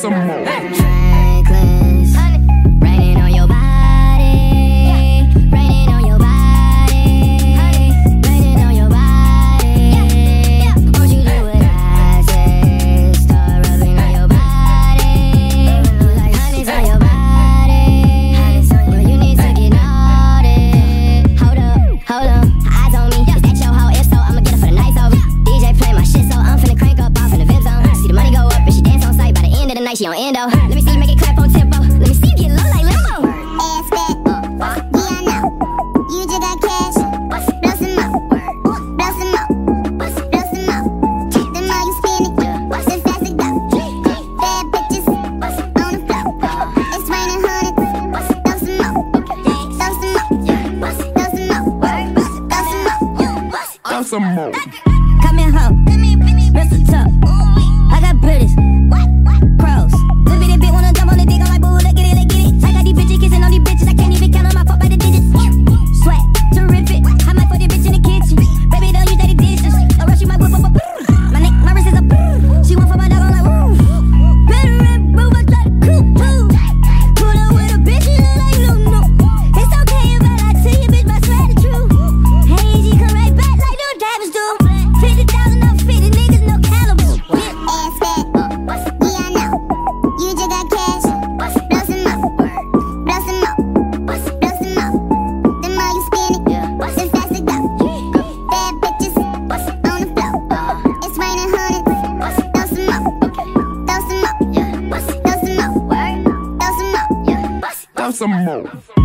some more. window. Let me see you make it clap on tempo. Let me see you get low like limo. Ass fat, yeah I know. You just got cash. Blow some more, blow some more, blow some more. The more you spin it, the faster go. Bad bitches on the floor. It's raining hundreds. Throw some more, throw some more, throw some more, throw some more, throw some more. Come here, hoe. Wrist to. I got British. Some more.